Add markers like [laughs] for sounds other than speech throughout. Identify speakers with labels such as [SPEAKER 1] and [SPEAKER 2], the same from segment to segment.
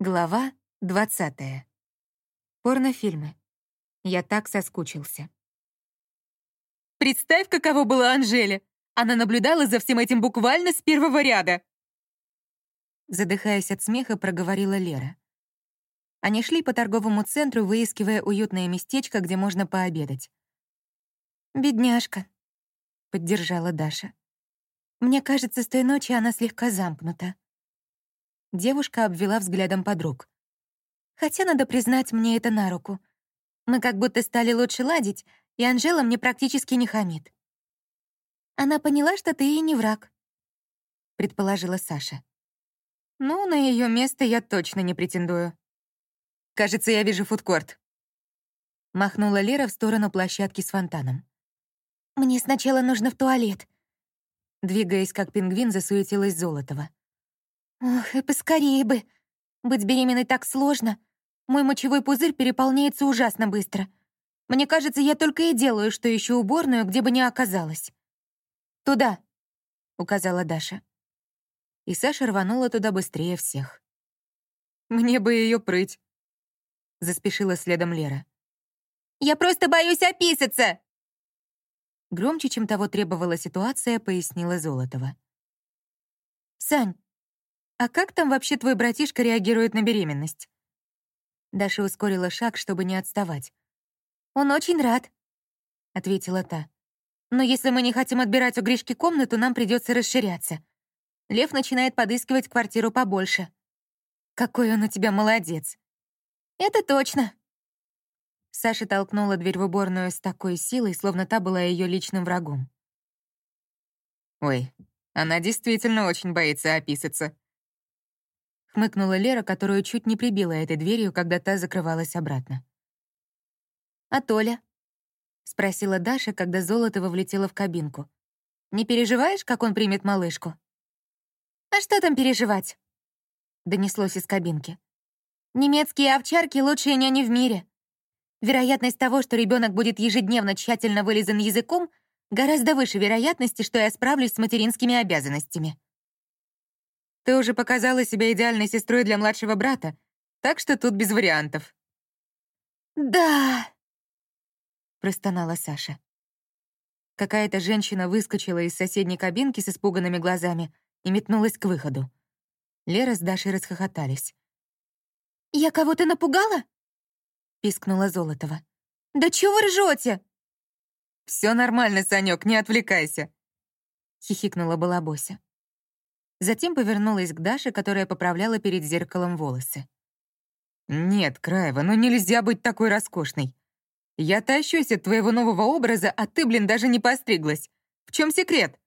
[SPEAKER 1] Глава 20. Порнофильмы. Я так соскучился.
[SPEAKER 2] Представь, каково было Анжеле! Она наблюдала за всем этим буквально с первого ряда.
[SPEAKER 1] Задыхаясь от смеха, проговорила Лера. Они шли по торговому центру, выискивая уютное местечко, где можно пообедать. «Бедняжка», — поддержала Даша. «Мне кажется, с той ночи она слегка замкнута». Девушка обвела взглядом подруг. Хотя, надо признать, мне это на руку. Мы как будто стали лучше ладить, и Анжела мне практически не хамит. Она поняла, что ты ей не враг, предположила Саша. Ну, на ее место я точно не претендую.
[SPEAKER 2] Кажется, я вижу фудкорт.
[SPEAKER 1] Махнула Лера в сторону площадки с фонтаном. Мне сначала нужно в туалет. Двигаясь как пингвин, засуетилась Золотова. Ох, и поскорее бы. Быть беременной так сложно. Мой мочевой пузырь переполняется ужасно быстро. Мне кажется, я только и делаю, что ищу уборную, где бы ни оказалась. «Туда», — указала Даша. И Саша рванула туда быстрее всех.
[SPEAKER 2] «Мне бы ее прыть», —
[SPEAKER 1] заспешила следом Лера.
[SPEAKER 2] «Я просто боюсь описаться!»
[SPEAKER 1] Громче, чем того требовала ситуация, пояснила Золотова. «Сань, «А как там вообще твой братишка реагирует на беременность?» Даша ускорила шаг, чтобы не отставать. «Он очень рад», — ответила та. «Но если мы не хотим отбирать у Гришки комнату, нам придется расширяться. Лев начинает подыскивать квартиру побольше». «Какой он у тебя молодец!» «Это точно!» Саша толкнула дверь в уборную с такой силой, словно та была ее личным врагом.
[SPEAKER 2] «Ой, она действительно очень боится описаться»,
[SPEAKER 1] хмыкнула Лера, которую чуть не прибила этой дверью, когда та закрывалась обратно. «А Толя?» — спросила Даша, когда Золотова влетела в кабинку. «Не переживаешь, как он примет малышку?» «А что там переживать?» — донеслось из кабинки. «Немецкие овчарки — лучшие няни в мире. Вероятность того, что ребенок будет ежедневно тщательно вылизан языком, гораздо выше вероятности, что я справлюсь с материнскими обязанностями».
[SPEAKER 2] Ты уже показала себя идеальной сестрой для младшего брата, так что тут без вариантов».
[SPEAKER 1] «Да!» — простонала Саша. Какая-то женщина выскочила из соседней кабинки с испуганными глазами и метнулась к выходу. Лера с Дашей расхохотались. «Я кого-то напугала?» — пискнула Золотова. «Да чего вы ржете?»
[SPEAKER 2] «Все нормально, Санек, не отвлекайся», —
[SPEAKER 1] хихикнула Балабося. Затем повернулась к Даше, которая поправляла перед зеркалом волосы.
[SPEAKER 2] «Нет, Краева, ну нельзя быть такой роскошной. Я тащусь от твоего нового образа, а ты, блин, даже не постриглась. В чем секрет?»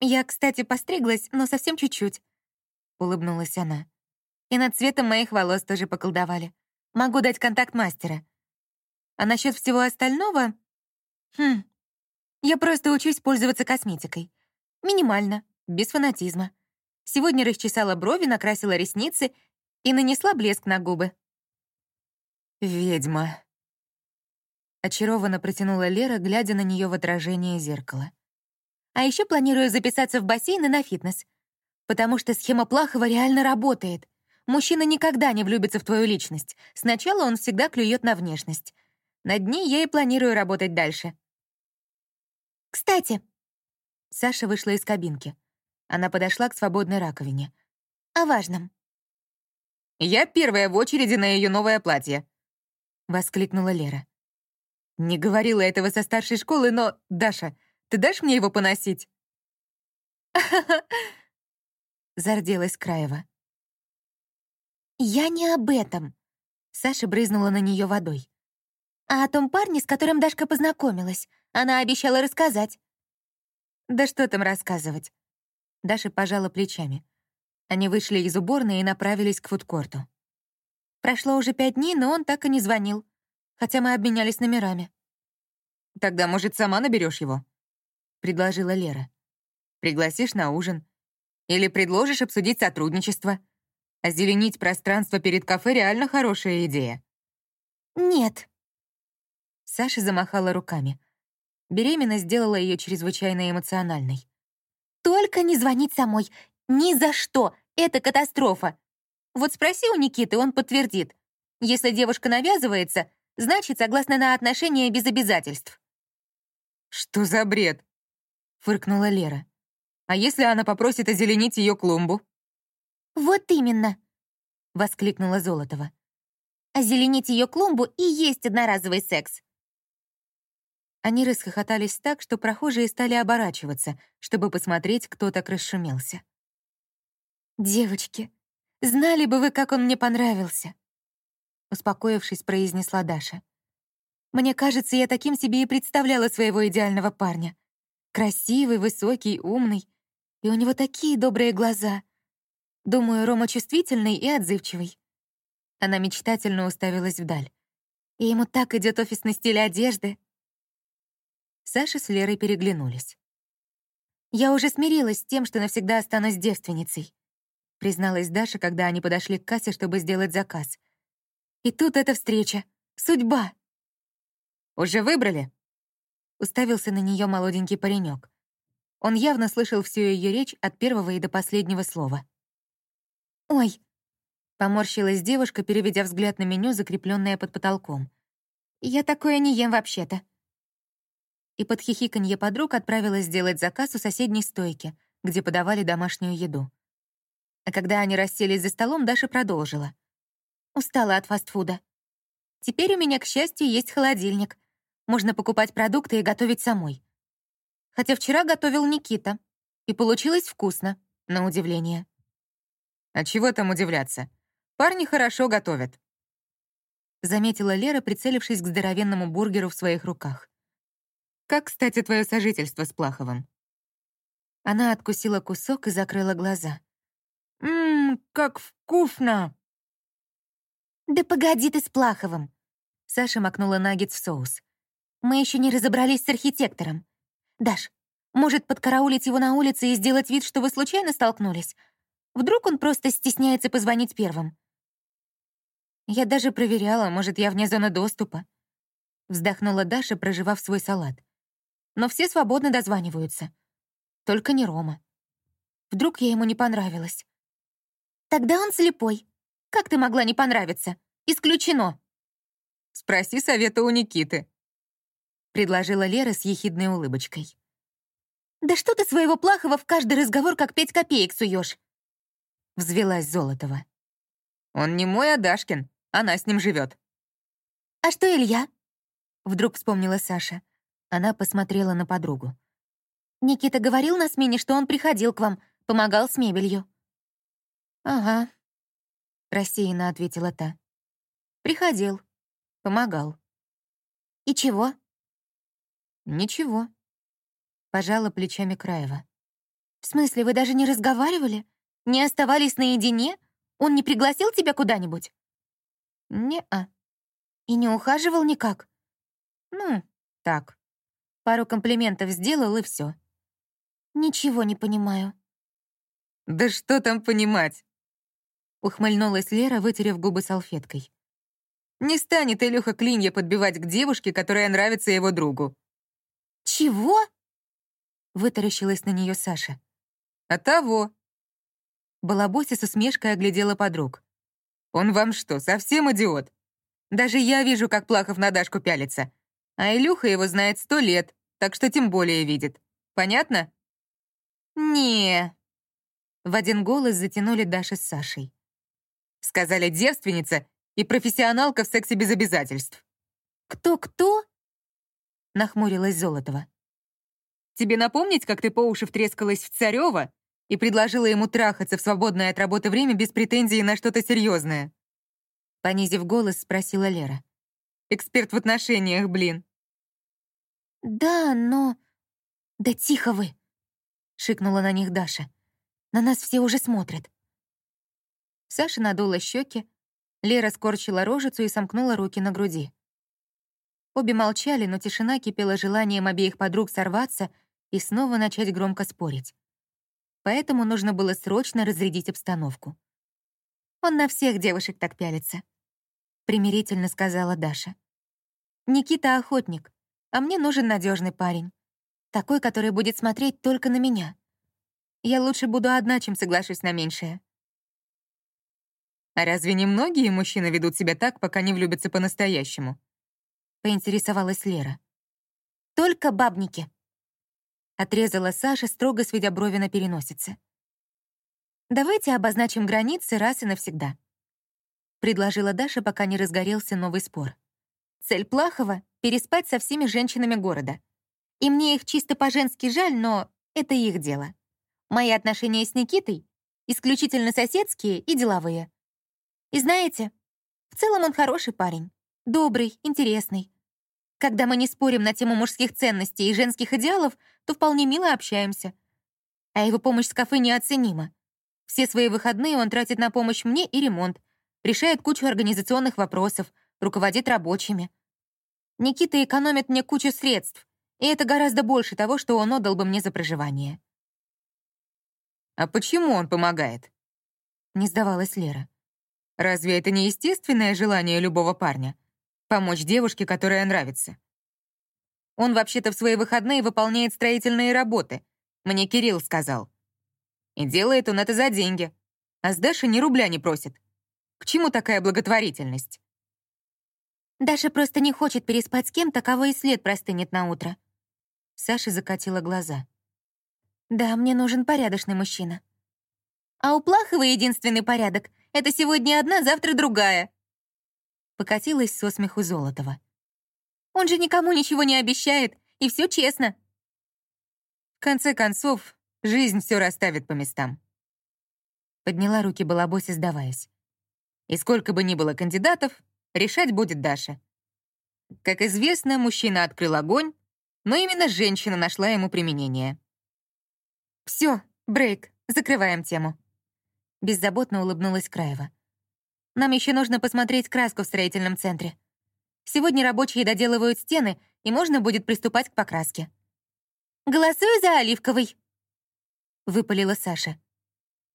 [SPEAKER 1] «Я, кстати, постриглась, но совсем чуть-чуть», — улыбнулась она. «И над цветом моих волос тоже поколдовали. Могу дать контакт мастера. А насчет всего остального... Хм, я просто учусь пользоваться косметикой. Минимально, без фанатизма. Сегодня расчесала брови, накрасила ресницы и нанесла блеск на губы.
[SPEAKER 2] «Ведьма», — очарованно протянула Лера, глядя на нее в отражение зеркала.
[SPEAKER 1] «А еще планирую записаться в бассейн и на фитнес, потому что схема Плахова реально работает. Мужчина никогда не влюбится в твою личность. Сначала он всегда клюет на внешность. Над ней я и планирую работать дальше». «Кстати», — Саша вышла из кабинки. Она подошла к свободной раковине. «О важном».
[SPEAKER 2] «Я первая в очереди на ее новое платье», — воскликнула Лера. «Не говорила этого со старшей школы, но, Даша, ты дашь мне его поносить?» [laughs]
[SPEAKER 1] Зарделась Краева. «Я не об этом», — Саша брызнула на нее водой. «А о том парне, с которым Дашка познакомилась. Она обещала рассказать». «Да что там рассказывать? Даша пожала плечами. Они вышли из уборной и направились к фудкорту. Прошло уже пять дней, но он так и не звонил, хотя мы обменялись номерами.
[SPEAKER 2] «Тогда, может, сама наберешь его?» — предложила Лера. «Пригласишь на ужин. Или предложишь обсудить сотрудничество. Озеленить пространство перед кафе — реально хорошая идея».
[SPEAKER 1] «Нет». Саша замахала руками. Беременность сделала ее чрезвычайно эмоциональной. Только не звонить самой. Ни за что. Это катастрофа. Вот спроси у Никиты, он подтвердит. Если девушка навязывается, значит, согласна на отношения без обязательств».
[SPEAKER 2] «Что за бред?» — фыркнула Лера. «А если она попросит озеленить ее клумбу?»
[SPEAKER 1] «Вот именно!» — воскликнула Золотова. «Озеленить ее клумбу и есть одноразовый секс».
[SPEAKER 2] Они расхохотались так, что прохожие стали оборачиваться, чтобы посмотреть, кто так расшумелся.
[SPEAKER 1] «Девочки, знали бы вы, как он мне понравился!» Успокоившись, произнесла Даша. «Мне кажется, я таким себе и представляла своего идеального парня. Красивый, высокий, умный. И у него такие добрые глаза. Думаю, Рома чувствительный и отзывчивый». Она мечтательно уставилась вдаль. И ему так идет офисный стиль одежды.
[SPEAKER 2] Саша с Лерой переглянулись.
[SPEAKER 1] «Я уже смирилась с тем, что навсегда останусь девственницей призналась Даша, когда они подошли к кассе, чтобы сделать заказ. И тут эта встреча. Судьба.
[SPEAKER 2] «Уже выбрали?»
[SPEAKER 1] Уставился на нее молоденький паренек. Он явно слышал всю ее речь от первого и до последнего слова. «Ой!» — поморщилась девушка, переведя взгляд на меню, закрепленное под потолком. «Я такое не ем вообще-то». И под хихиканье подруг отправилась сделать заказ у соседней стойки, где подавали домашнюю еду. А когда они расселись за столом, Даша продолжила. «Устала от фастфуда. Теперь у меня, к счастью, есть холодильник. Можно покупать продукты и готовить самой. Хотя вчера готовил Никита, и получилось вкусно, на удивление».
[SPEAKER 2] «А чего там удивляться? Парни хорошо готовят»,
[SPEAKER 1] заметила Лера, прицелившись к здоровенному бургеру в своих руках.
[SPEAKER 2] «Как, кстати, твое сожительство с Плаховым?»
[SPEAKER 1] Она откусила кусок и закрыла глаза. Ммм, как вкусно!» «Да погоди ты с Плаховым!» Саша макнула наггетс в соус. «Мы еще не разобрались с архитектором. Даш, может, подкараулить его на улице и сделать вид, что вы случайно столкнулись? Вдруг он просто стесняется позвонить первым?» «Я даже проверяла, может, я вне зоны доступа». Вздохнула Даша, проживав свой салат. «Но все свободно дозваниваются. Только не Рома. Вдруг я ему не понравилась. Тогда он слепой. Как ты могла не понравиться? Исключено.
[SPEAKER 2] Спроси совета у Никиты.
[SPEAKER 1] Предложила Лера с ехидной улыбочкой. Да что ты своего плохого в каждый разговор как пять копеек суешь? Взвелась Золотова.
[SPEAKER 2] Он не мой, а Дашкин. Она с ним живет.
[SPEAKER 1] А что Илья? Вдруг вспомнила Саша. Она посмотрела на подругу. Никита говорил на смене, что он приходил к вам, помогал с мебелью. «Ага», — рассеянно ответила та. «Приходил. Помогал». «И чего?»
[SPEAKER 2] «Ничего», — пожала плечами Краева.
[SPEAKER 1] «В смысле, вы даже не разговаривали? Не оставались наедине? Он не пригласил тебя куда-нибудь?»
[SPEAKER 2] «Не-а».
[SPEAKER 1] «И не ухаживал никак?»
[SPEAKER 2] «Ну, так.
[SPEAKER 1] Пару комплиментов сделал, и все. «Ничего не понимаю».
[SPEAKER 2] «Да что там понимать?»
[SPEAKER 1] Ухмыльнулась Лера, вытерев губы салфеткой.
[SPEAKER 2] «Не станет Илюха клинья подбивать к девушке, которая нравится его другу».
[SPEAKER 1] «Чего?» Вытаращилась на нее Саша.
[SPEAKER 2] «А того».
[SPEAKER 1] Балабося с усмешкой оглядела подруг.
[SPEAKER 2] «Он вам что, совсем идиот? Даже я вижу, как Плахов на Дашку пялится. А Илюха его знает сто лет, так что тем более видит. Понятно?»
[SPEAKER 1] «Не». В один голос затянули Даша с Сашей.
[SPEAKER 2] Сказали девственница и профессионалка в сексе без обязательств.
[SPEAKER 1] «Кто-кто?» — нахмурилась Золотова.
[SPEAKER 2] «Тебе напомнить, как ты по уши втрескалась в Царёва и предложила ему трахаться в свободное от работы время без претензий на что-то серьезное?»
[SPEAKER 1] Понизив голос, спросила Лера.
[SPEAKER 2] «Эксперт в отношениях, блин».
[SPEAKER 1] «Да, но...» «Да тихо вы!» — шикнула на них Даша. «На нас все уже смотрят». Саша надула щеки, Лера скорчила рожицу и сомкнула руки на груди. Обе молчали, но тишина кипела желанием обеих подруг сорваться и снова начать громко спорить. Поэтому нужно было срочно разрядить обстановку. «Он на всех девушек так пялится», — примирительно сказала Даша. «Никита — охотник, а мне нужен надежный парень. Такой, который будет смотреть только на меня. Я лучше буду одна, чем соглашусь на меньшее.
[SPEAKER 2] А разве не многие мужчины ведут себя так, пока не влюбятся по-настоящему?
[SPEAKER 1] Поинтересовалась Лера. Только бабники. Отрезала Саша, строго сведя брови на переносице. Давайте обозначим границы раз и навсегда. Предложила Даша, пока не разгорелся новый спор. Цель Плахова — переспать со всеми женщинами города. И мне их чисто по-женски жаль, но это их дело. Мои отношения с Никитой исключительно соседские и деловые. И знаете, в целом он хороший парень, добрый, интересный. Когда мы не спорим на тему мужских ценностей и женских идеалов, то вполне мило общаемся. А его помощь с кафе неоценима. Все свои выходные он тратит на помощь мне и ремонт, решает кучу организационных вопросов, руководит рабочими. Никита экономит мне кучу средств, и это гораздо больше того, что он отдал бы мне за проживание.
[SPEAKER 2] «А почему он помогает?»
[SPEAKER 1] Не сдавалась Лера.
[SPEAKER 2] Разве это не естественное желание любого парня? Помочь девушке, которая нравится. Он вообще-то в свои выходные выполняет строительные работы. Мне Кирилл сказал. И делает он это за деньги. А с Дашей ни рубля не просит. К чему такая благотворительность?
[SPEAKER 1] Даша просто не хочет переспать с кем-то, кого и след простынет на утро. Саша закатила глаза. Да, мне нужен порядочный мужчина. А у Плахова единственный порядок — это сегодня одна, завтра другая. Покатилась со смеху Золотова. Он же никому ничего не обещает, и все честно.
[SPEAKER 2] В конце концов, жизнь все расставит по местам.
[SPEAKER 1] Подняла руки Балабоси, сдаваясь.
[SPEAKER 2] И сколько бы ни было кандидатов, решать будет Даша. Как известно, мужчина открыл огонь, но именно женщина нашла ему применение.
[SPEAKER 1] Все, брейк, закрываем тему. Беззаботно улыбнулась Краева. «Нам еще нужно посмотреть краску в строительном центре. Сегодня рабочие доделывают стены, и можно будет приступать к покраске». «Голосую за оливковый!» — выпалила Саша.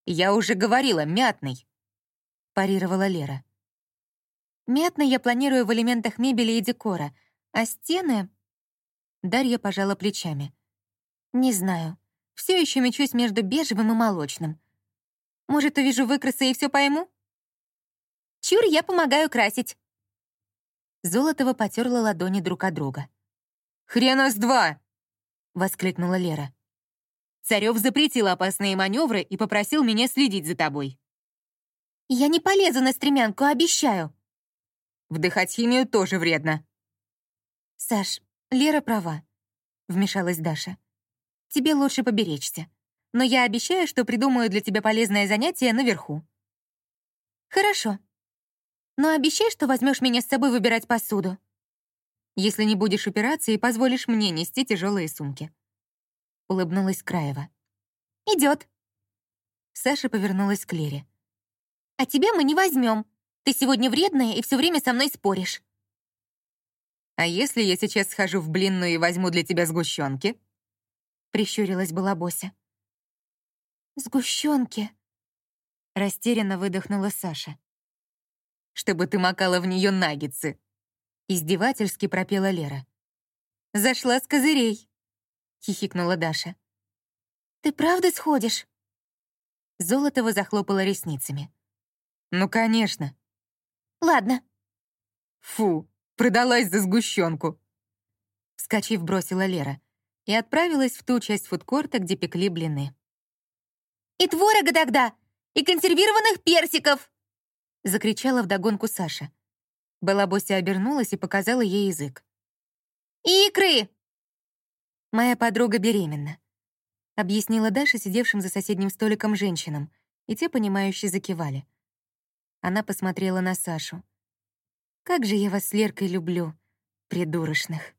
[SPEAKER 2] «Я уже говорила, мятный!» — парировала Лера.
[SPEAKER 1] «Мятный я планирую в элементах мебели и декора, а стены...» Дарья пожала плечами. «Не знаю. Все еще мечусь между бежевым и молочным. Может, увижу выкрасы и все пойму? Чур, я помогаю красить. Золотова потерла ладони друг от друга.
[SPEAKER 2] «Хрена с два!»
[SPEAKER 1] — воскликнула Лера.
[SPEAKER 2] Царев запретил опасные маневры и попросил меня следить за тобой.
[SPEAKER 1] «Я не полезу на стремянку, обещаю!»
[SPEAKER 2] «Вдыхать химию тоже вредно».
[SPEAKER 1] «Саш, Лера права», — вмешалась Даша. «Тебе лучше поберечься но я обещаю, что придумаю для тебя полезное занятие наверху». «Хорошо. Но обещай, что возьмешь меня с собой выбирать посуду. Если не будешь упираться и позволишь мне нести тяжелые сумки». Улыбнулась Краева. Идет. Саша повернулась к Лере. «А тебя мы не возьмем. Ты сегодня вредная и все время со мной споришь».
[SPEAKER 2] «А если я сейчас схожу в блинную и возьму для тебя сгущенки?»
[SPEAKER 1] Прищурилась была Бося. «Сгущенки!» Растерянно выдохнула Саша.
[SPEAKER 2] «Чтобы ты макала в нее наггетсы!» Издевательски пропела Лера.
[SPEAKER 1] «Зашла с козырей!» Хихикнула Даша. «Ты правда сходишь?» Золотова захлопала ресницами.
[SPEAKER 2] «Ну, конечно!»
[SPEAKER 1] «Ладно».
[SPEAKER 2] «Фу, продалась за сгущенку!»
[SPEAKER 1] Вскочив, бросила Лера и отправилась в ту часть фудкорта, где пекли блины. «И творога тогда! И консервированных персиков!» Закричала вдогонку Саша. Балабося обернулась и показала ей язык. «И икры!» «Моя подруга беременна», — объяснила Даша сидевшим за соседним столиком женщинам, и те, понимающие, закивали. Она посмотрела на Сашу. «Как же я вас с Леркой люблю, придурочных!»